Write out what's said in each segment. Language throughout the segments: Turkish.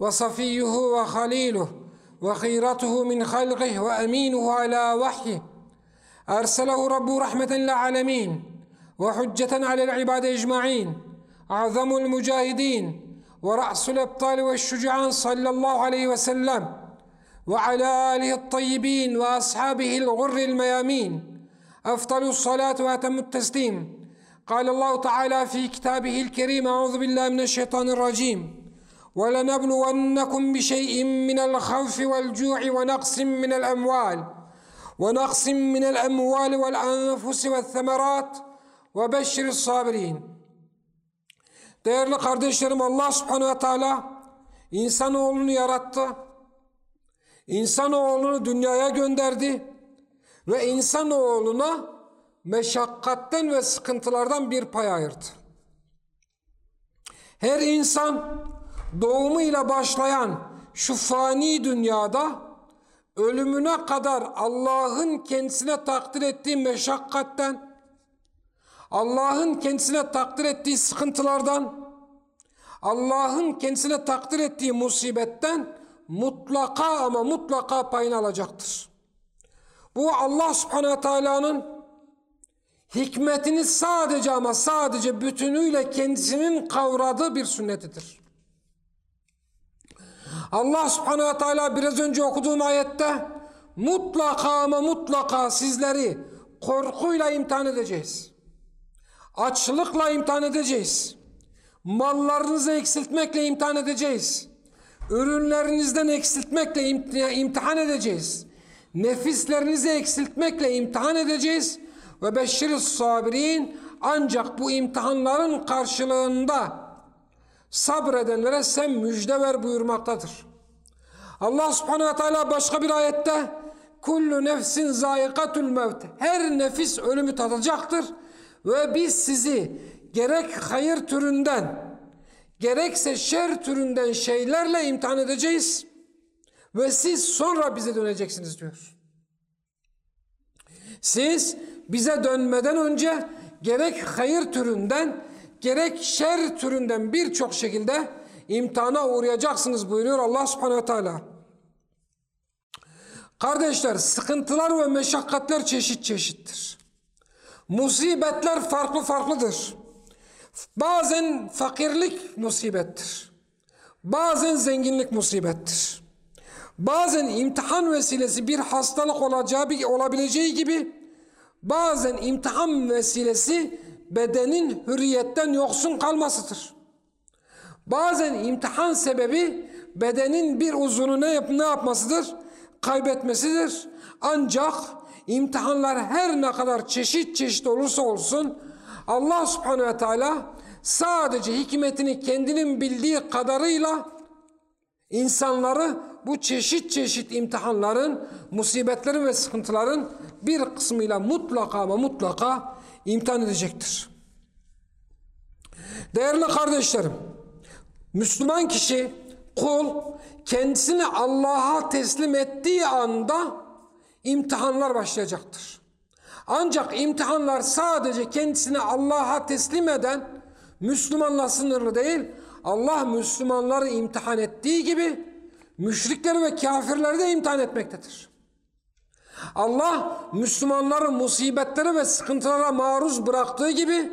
وصفيه وخليله وخيرته من خلقه وأمينه على وحيه. أرسله رب رحمة للعالمين وحجة على العباد أجمعين أعظم المجاهدين ورأس الأبطال والشجعان صلى الله عليه وسلم وعلى آله الطيبين وأصحابه الغر الميامين. أفضل الصلاة وأتم التسليم. قال الله تعالى في كتابه الكريم أعوذ بالله من الشيطان الرجيم. ولنبلونكم بشيء من الخوف والجوع ونقص من الأموال ونقص من الأموال والأنفس والثمرات وبشر الصابرين Değerli kardeşlerim Allah subhanehu ve teala insanoğlunu yarattı. İnsanoğlunu dünyaya gönderdi. Ve insanoğluna meşakkatten ve sıkıntılardan bir pay ayırdı. Her insan doğumuyla başlayan şu fani dünyada ölümüne kadar Allah'ın kendisine takdir ettiği meşakkatten, Allah'ın kendisine takdir ettiği sıkıntılardan, Allah'ın kendisine takdir ettiği musibetten mutlaka ama mutlaka payını alacaktır. Bu Allah subhanehu teala'nın hikmetini sadece ama sadece bütünüyle kendisinin kavradığı bir sünnetidir. Allah subhanehu teala biraz önce okuduğum ayette mutlaka ama mutlaka sizleri korkuyla imtihan edeceğiz. Açlıkla imtihan edeceğiz. Mallarınızı eksiltmekle imtihan edeceğiz. Ürünlerinizden eksiltmekle imtihan edeceğiz. Nefislerinizi eksiltmekle imtihan edeceğiz. Ve beşşir sabirin ancak bu imtihanların karşılığında sabredenlere sen müjde ver buyurmaktadır. Allah subhanehu ve teala başka bir ayette kullu nefsin zayikatul mevt her nefis ölümü tadacaktır ve biz sizi gerek hayır türünden gerekse şer türünden şeylerle imtihan edeceğiz ve siz sonra bize döneceksiniz diyor. Siz bize dönmeden önce gerek hayır türünden gerek şer türünden birçok şekilde imtihana uğrayacaksınız buyuruyor Allah subhanehu teala. Kardeşler sıkıntılar ve meşakkatler çeşit çeşittir. Musibetler farklı farklıdır. Bazen fakirlik musibettir. Bazen zenginlik musibettir. Bazen imtihan vesilesi bir hastalık olacağı olabileceği gibi bazen imtihan vesilesi bedenin hürriyetten yoksun kalmasıdır. Bazen imtihan sebebi bedenin bir uzunu ne, yap ne yapmasıdır? Kaybetmesidir. Ancak imtihanlar her ne kadar çeşit çeşit olursa olsun Allah subhanehu ve teala sadece hikmetini kendinin bildiği kadarıyla insanları bu çeşit çeşit imtihanların, musibetlerin ve sıkıntıların bir kısmıyla mutlaka ama mutlaka imtihan edecektir. Değerli kardeşlerim, Müslüman kişi, kul kendisini Allah'a teslim ettiği anda imtihanlar başlayacaktır. Ancak imtihanlar sadece kendisini Allah'a teslim eden Müslümanla sınırlı değil, Allah Müslümanları imtihan ettiği gibi müşrikleri ve kafirleri de imtihan etmektedir. Allah Müslümanları musibetlere ve sıkıntılara maruz bıraktığı gibi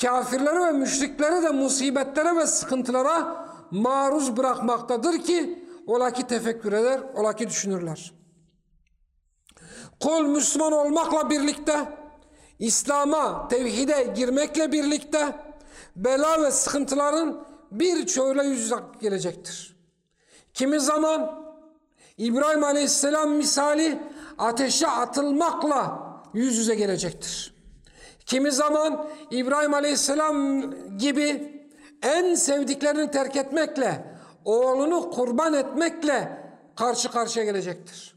kafirleri ve müşrikleri de musibetlere ve sıkıntılara maruz bırakmaktadır ki ola ki tefekkür eder, ola ki düşünürler. Kul Müslüman olmakla birlikte İslam'a, tevhide girmekle birlikte bela ve sıkıntıların birçoğuyla yüz gelecektir. Kimi zaman İbrahim Aleyhisselam misali ateşe atılmakla yüz yüze gelecektir. Kimi zaman İbrahim Aleyhisselam gibi en sevdiklerini terk etmekle oğlunu kurban etmekle karşı karşıya gelecektir.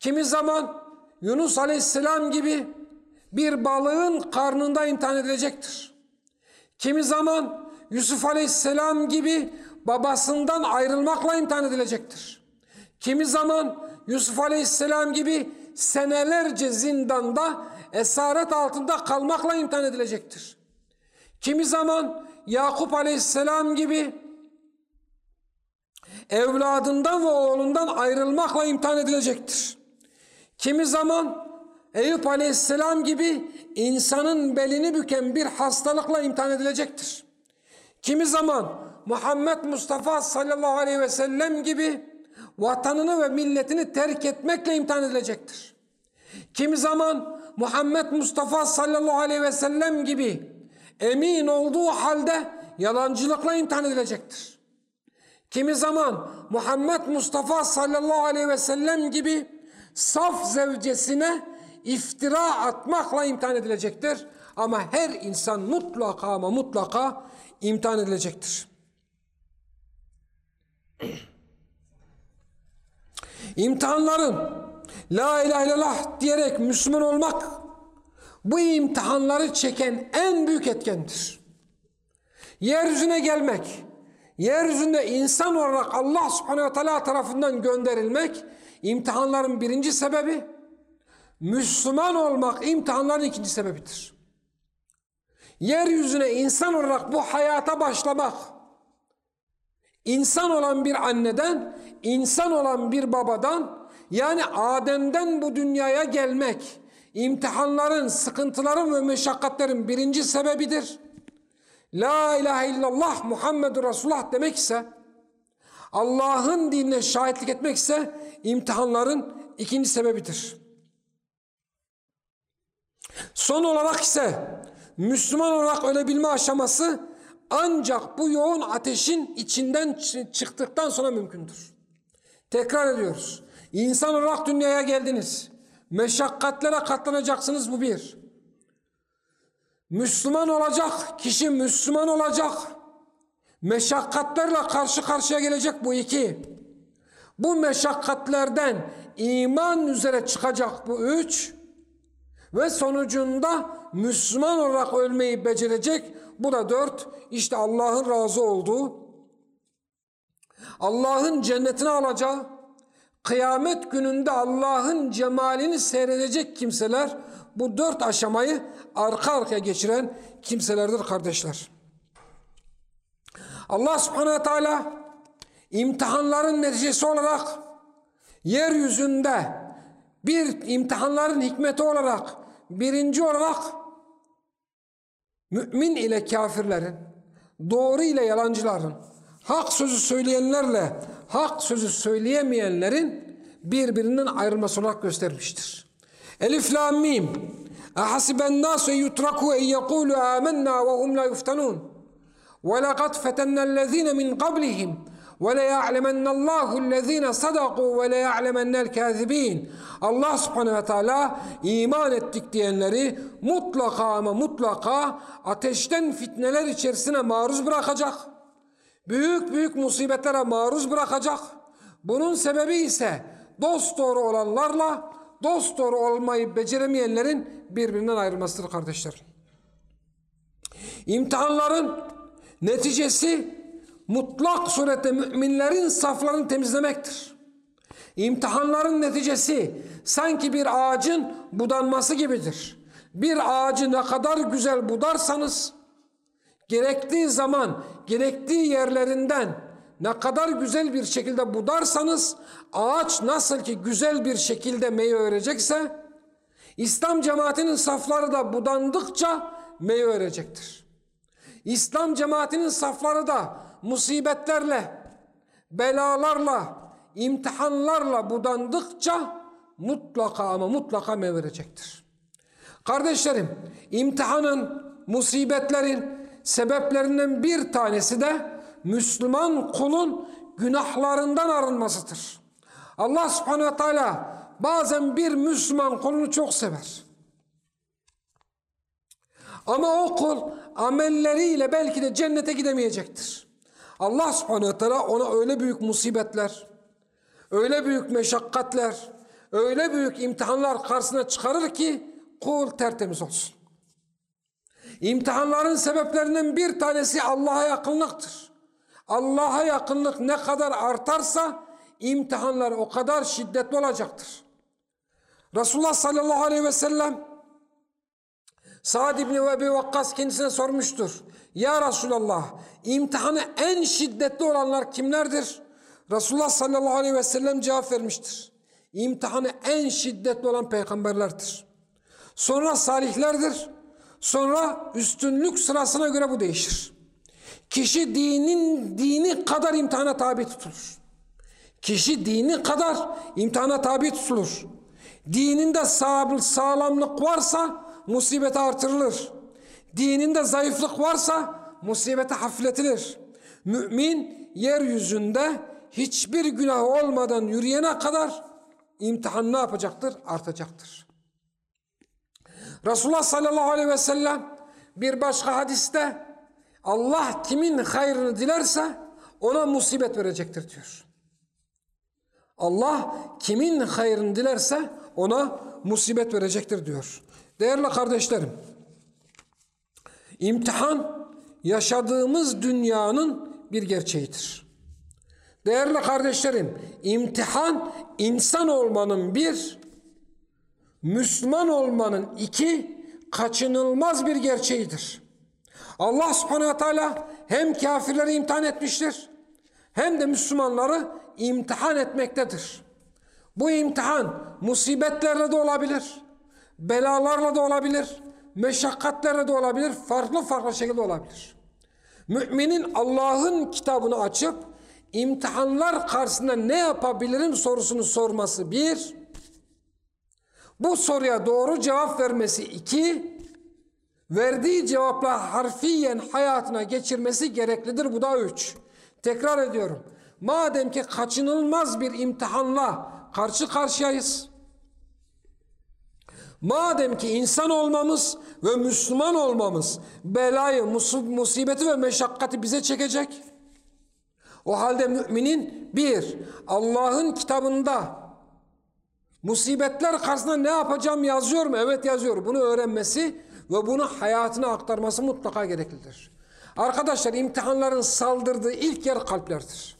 Kimi zaman Yunus Aleyhisselam gibi bir balığın karnında imtihan edilecektir. Kimi zaman Yusuf Aleyhisselam gibi babasından ayrılmakla imtihan edilecektir. Kimi zaman Yusuf Aleyhisselam gibi senelerce zindanda esaret altında kalmakla imtihan edilecektir. Kimi zaman Yakup Aleyhisselam gibi evladından ve oğlundan ayrılmakla imtihan edilecektir. Kimi zaman Eyüp Aleyhisselam gibi insanın belini büken bir hastalıkla imtihan edilecektir. Kimi zaman Muhammed Mustafa sallallahu aleyhi ve sellem gibi vatanını ve milletini terk etmekle imtihan edilecektir. Kimi zaman Muhammed Mustafa sallallahu aleyhi ve sellem gibi emin olduğu halde yalancılıkla imtihan edilecektir. Kimi zaman Muhammed Mustafa sallallahu aleyhi ve sellem gibi saf zevcesine iftira atmakla imtihan edilecektir. Ama her insan mutlaka ama mutlaka imtihan edilecektir. İmtihanların La ilahe illallah diyerek Müslüman olmak bu imtihanları çeken en büyük etkendir. Yeryüzüne gelmek, yeryüzünde insan olarak Allah subhanehu ve teala tarafından gönderilmek imtihanların birinci sebebi, Müslüman olmak imtihanların ikinci sebebidir. Yeryüzüne insan olarak bu hayata başlamak, insan olan bir anneden, insan olan bir babadan, yani Adem'den bu dünyaya gelmek, imtihanların, sıkıntıların ve meşakkatlerin birinci sebebidir. La ilahe illallah Muhammedur Resulullah demek ise, Allah'ın dinine şahitlik etmek ise imtihanların ikinci sebebidir. Son olarak ise Müslüman olarak ölebilme aşaması ancak bu yoğun ateşin içinden çıktıktan sonra mümkündür. Tekrar ediyoruz. İnsan olarak dünyaya geldiniz. Meşakkatlere katlanacaksınız bu bir. Müslüman olacak, kişi Müslüman olacak. Meşakkatlerle karşı karşıya gelecek bu iki. Bu meşakkatlerden iman üzere çıkacak bu üç. Ve sonucunda Müslüman olarak ölmeyi becerecek. Bu da dört. İşte Allah'ın razı olduğu, Allah'ın cennetine alacağı, kıyamet gününde Allah'ın cemalini seyredecek kimseler bu dört aşamayı arka arkaya geçiren kimselerdir kardeşler. Allah subhanehu teala imtihanların neticesi olarak yeryüzünde bir imtihanların hikmeti olarak birinci olarak mümin ile kafirlerin, doğru ile yalancıların, hak sözü söyleyenlerle hak sözü söyleyemeyenlerin birbirinden ayrılması olarak göstermiştir. Elif la mim. Ahasiben nasu yutraku en yekulu amennâ ve hum la yuftanun. Ve laqad fetennellezîne min qablihim. Ve le ya'lemennallahu lezine sadaku ve le ya'lemennel kâzibîn. Allah subhanehu ve teala iman ettik diyenleri mutlaka ama mutlaka ateşten fitneler içerisine maruz bırakacak. Büyük büyük musibetlere maruz bırakacak. Bunun sebebi ise dost doğru olanlarla dost doğru olmayı beceremeyenlerin birbirinden ayrılmasıdır kardeşler. İmtihanların neticesi mutlak surette müminlerin saflarını temizlemektir. İmtihanların neticesi sanki bir ağacın budanması gibidir. Bir ağacı ne kadar güzel budarsanız gerektiği zaman gerektiği yerlerinden ne kadar güzel bir şekilde budarsanız ağaç nasıl ki güzel bir şekilde meyve verecekse İslam cemaatinin safları da budandıkça meyve verecektir. İslam cemaatinin safları da musibetlerle, belalarla, imtihanlarla budandıkça mutlaka ama mutlaka meyve verecektir. Kardeşlerim, imtihanın, musibetlerin sebeplerinden bir tanesi de Müslüman kulun günahlarından arınmasıdır. Allah subhanehu teala bazen bir Müslüman kulunu çok sever. Ama o kul amelleriyle belki de cennete gidemeyecektir. Allah subhanehu teala ona öyle büyük musibetler, öyle büyük meşakkatler, öyle büyük imtihanlar karşısına çıkarır ki kul tertemiz olsun. İmtihanların sebeplerinden bir tanesi Allah'a yakınlıktır. Allah'a yakınlık ne kadar artarsa imtihanlar o kadar şiddetli olacaktır. Resulullah sallallahu aleyhi ve sellem Sa'd İbni Ebi Vakkas kendisine sormuştur. Ya Resulallah imtihanı en şiddetli olanlar kimlerdir? Resulullah sallallahu aleyhi ve sellem cevap vermiştir. İmtihanı en şiddetli olan peygamberlerdir. Sonra salihlerdir. Sonra üstünlük sırasına göre bu değişir. Kişi dinin dini kadar imtihana tabi tutulur. Kişi dini kadar imtihana tabi tutulur. Dininde sağlamlık varsa musibete artırılır. Dininde zayıflık varsa musibete hafifletilir. Mümin yeryüzünde hiçbir günah olmadan yürüyene kadar imtihan ne yapacaktır? Artacaktır. Resulullah sallallahu aleyhi ve sellem bir başka hadiste Allah kimin hayrını dilerse ona musibet verecektir diyor. Allah kimin hayrını dilerse ona musibet verecektir diyor. Değerli kardeşlerim, imtihan yaşadığımız dünyanın bir gerçeğidir. Değerli kardeşlerim, imtihan insan olmanın bir, Müslüman olmanın iki, kaçınılmaz bir gerçeğidir. Allah subhanehu teala hem kafirleri imtihan etmiştir, hem de Müslümanları imtihan etmektedir. Bu imtihan musibetlerle de olabilir, belalarla da olabilir, meşakkatlerle de olabilir, farklı farklı şekilde olabilir. Müminin Allah'ın kitabını açıp imtihanlar karşısında ne yapabilirim sorusunu sorması bir, bu soruya doğru cevap vermesi iki, verdiği cevapla harfiyen hayatına geçirmesi gereklidir. Bu da üç. Tekrar ediyorum. Madem ki kaçınılmaz bir imtihanla karşı karşıyayız. Madem ki insan olmamız ve Müslüman olmamız belayı, musibeti ve meşakkati bize çekecek. O halde müminin bir, Allah'ın kitabında musibetler karşısında ne yapacağım yazıyor mu? Evet yazıyor. Bunu öğrenmesi ve bunu hayatına aktarması mutlaka gereklidir. Arkadaşlar imtihanların saldırdığı ilk yer kalplerdir.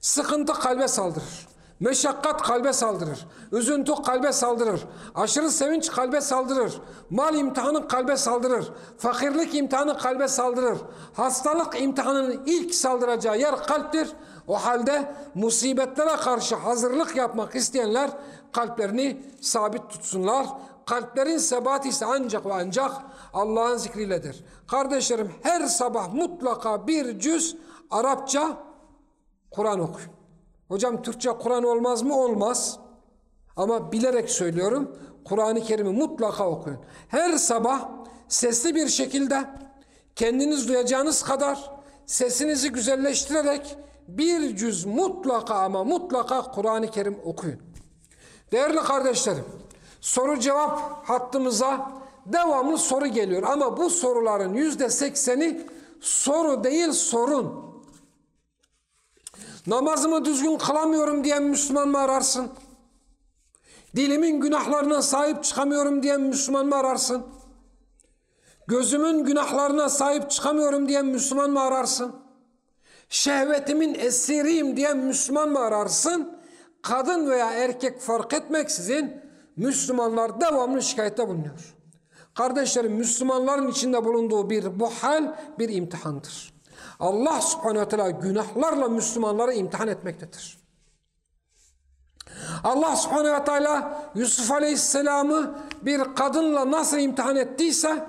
Sıkıntı kalbe saldırır. Meşakkat kalbe saldırır. Üzüntü kalbe saldırır. Aşırı sevinç kalbe saldırır. Mal imtihanı kalbe saldırır. Fakirlik imtihanı kalbe saldırır. Hastalık imtihanının ilk saldıracağı yer kalptir. O halde musibetlere karşı hazırlık yapmak isteyenler kalplerini sabit tutsunlar. Kalplerin sebatı ise ancak ve ancak Allah'ın zikriyledir. Kardeşlerim her sabah mutlaka bir cüz Arapça Kur'an okuyun. Hocam Türkçe Kur'an olmaz mı? Olmaz. Ama bilerek söylüyorum. Kur'an-ı Kerim'i mutlaka okuyun. Her sabah sesli bir şekilde kendiniz duyacağınız kadar sesinizi güzelleştirerek bir cüz mutlaka ama mutlaka Kur'an-ı Kerim okuyun. Değerli kardeşlerim, soru cevap hattımıza devamlı soru geliyor ama bu soruların yüzde sekseni soru değil sorun. Namazımı düzgün kılamıyorum diyen Müslüman mı ararsın? Dilimin günahlarına sahip çıkamıyorum diyen Müslüman mı ararsın? Gözümün günahlarına sahip çıkamıyorum diyen Müslüman mı ararsın? Şehvetimin esiriyim diyen Müslüman mı ararsın? Kadın veya erkek fark etmeksizin Müslümanlar devamlı şikayette bulunuyor. Kardeşlerim Müslümanların içinde bulunduğu bir bu hal bir imtihandır. Allah subhanehu ve günahlarla Müslümanları imtihan etmektedir. Allah subhanehu ve teala Yusuf aleyhisselamı bir kadınla nasıl imtihan ettiyse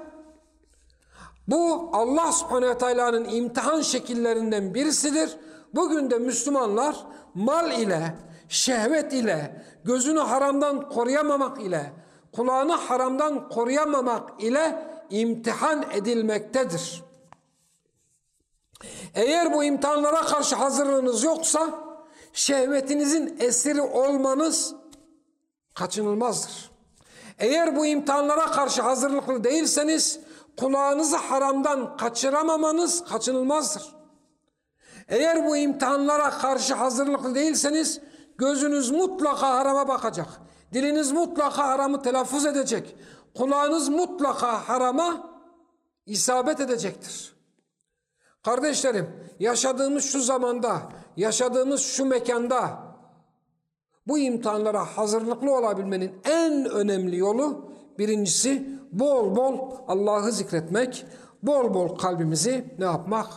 bu Allah subhanehu ve teala'nın imtihan şekillerinden birisidir. Bugün de Müslümanlar mal ile, şehvet ile, gözünü haramdan koruyamamak ile, kulağını haramdan koruyamamak ile imtihan edilmektedir. Eğer bu imtihanlara karşı hazırlığınız yoksa şehvetinizin esiri olmanız kaçınılmazdır. Eğer bu imtihanlara karşı hazırlıklı değilseniz kulağınızı haramdan kaçıramamanız kaçınılmazdır. Eğer bu imtihanlara karşı hazırlıklı değilseniz gözünüz mutlaka harama bakacak. Diliniz mutlaka haramı telaffuz edecek. Kulağınız mutlaka harama isabet edecektir. Kardeşlerim, yaşadığımız şu zamanda, yaşadığımız şu mekanda bu imtihanlara hazırlıklı olabilmenin en önemli yolu birincisi bol bol Allah'ı zikretmek, bol bol kalbimizi ne yapmak?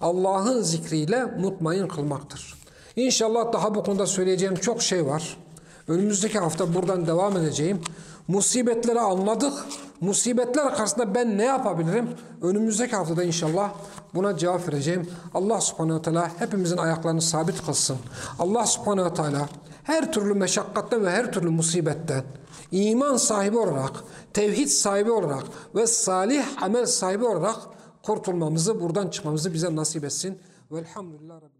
Allah'ın zikriyle mutmain kılmaktır. İnşallah daha bu konuda söyleyeceğim çok şey var. Önümüzdeki hafta buradan devam edeceğim. Musibetleri anladık. Musibetler karşısında ben ne yapabilirim? Önümüzdeki haftada inşallah buna cevap vereceğim. Allah subhanehu teala hepimizin ayaklarını sabit kılsın. Allah subhanehu teala her türlü meşakkatten ve her türlü musibetten iman sahibi olarak, tevhid sahibi olarak ve salih amel sahibi olarak kurtulmamızı, buradan çıkmamızı bize nasip etsin. Velhamdülillah Rabbil